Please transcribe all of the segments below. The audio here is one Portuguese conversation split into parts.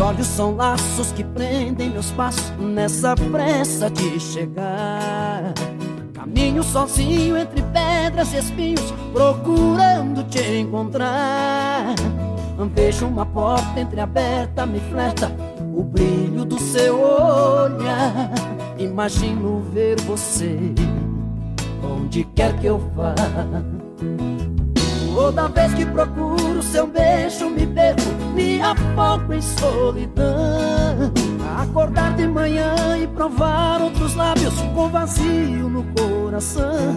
olhos são laços que prendem meus passos nessa pressa de chegar. Caminho sozinho entre pedras e espinhos, procurando te encontrar. Vejo uma porta entreaberta, me flerta o brilho do seu olhar. Imagino ver você onde quer que eu vá. Toda vez que procuro seu beijo, me perco, me afogo em solidão. Acordar de manhã e provar outros lábios com vazio no coração.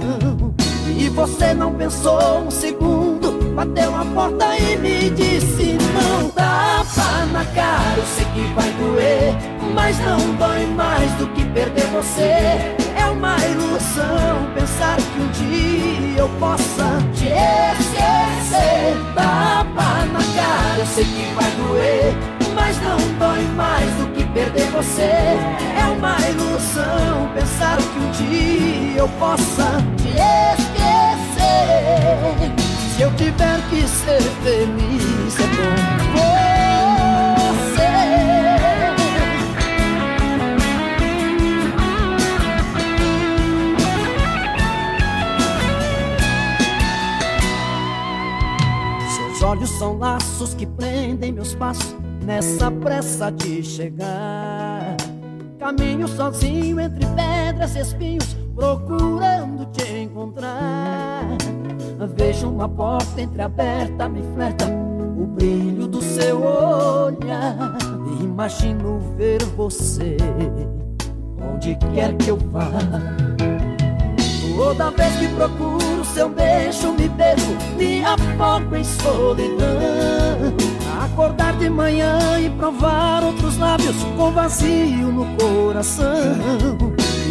E você não pensou um segundo, bateu a porta e me disse: Não tapa na cara, eu sei que vai doer, mas não dói mais do que perder você. É uma ilusão pensar que um dia eu possa te esquecer. É uma ilusão pensar que um dia eu possa te esquecer. Se eu tiver que ser feliz, é com você. Seus olhos são laços que prendem meus passos nessa pressa de chegar. Caminho sozinho entre pedras e espinhos, procurando te encontrar. Vejo uma porta entreaberta, me flerta o brilho do seu olhar. Imagino ver você onde quer que eu vá. Toda vez que procuro seu beijo, me perco, me afogo em solidão. Acordar de manhã e provar outros lábios com vazio no coração.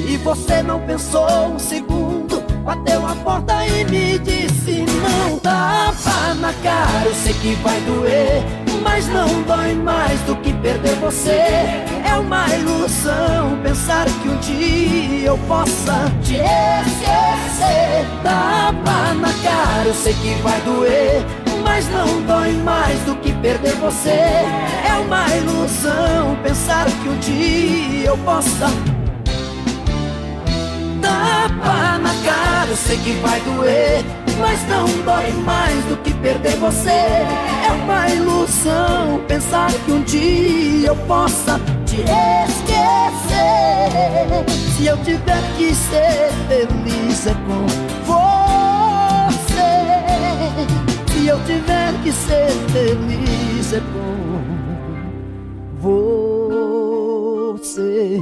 E você não pensou um segundo, bateu a porta e me disse: Não tapa na cara, eu sei que vai doer, mas não dói mais do que perder você. É uma ilusão pensar que um dia eu possa te esquecer. Tapa na cara, eu sei que vai doer, mas não dói mais do que perder você. É uma ilusão pensar que um dia eu possa tapa na eu sei que vai doer, mas não dói mais do que perder você. É uma ilusão pensar que um dia eu possa te esquecer. Se eu tiver que ser feliz é com você. Se eu tiver que ser feliz é com você.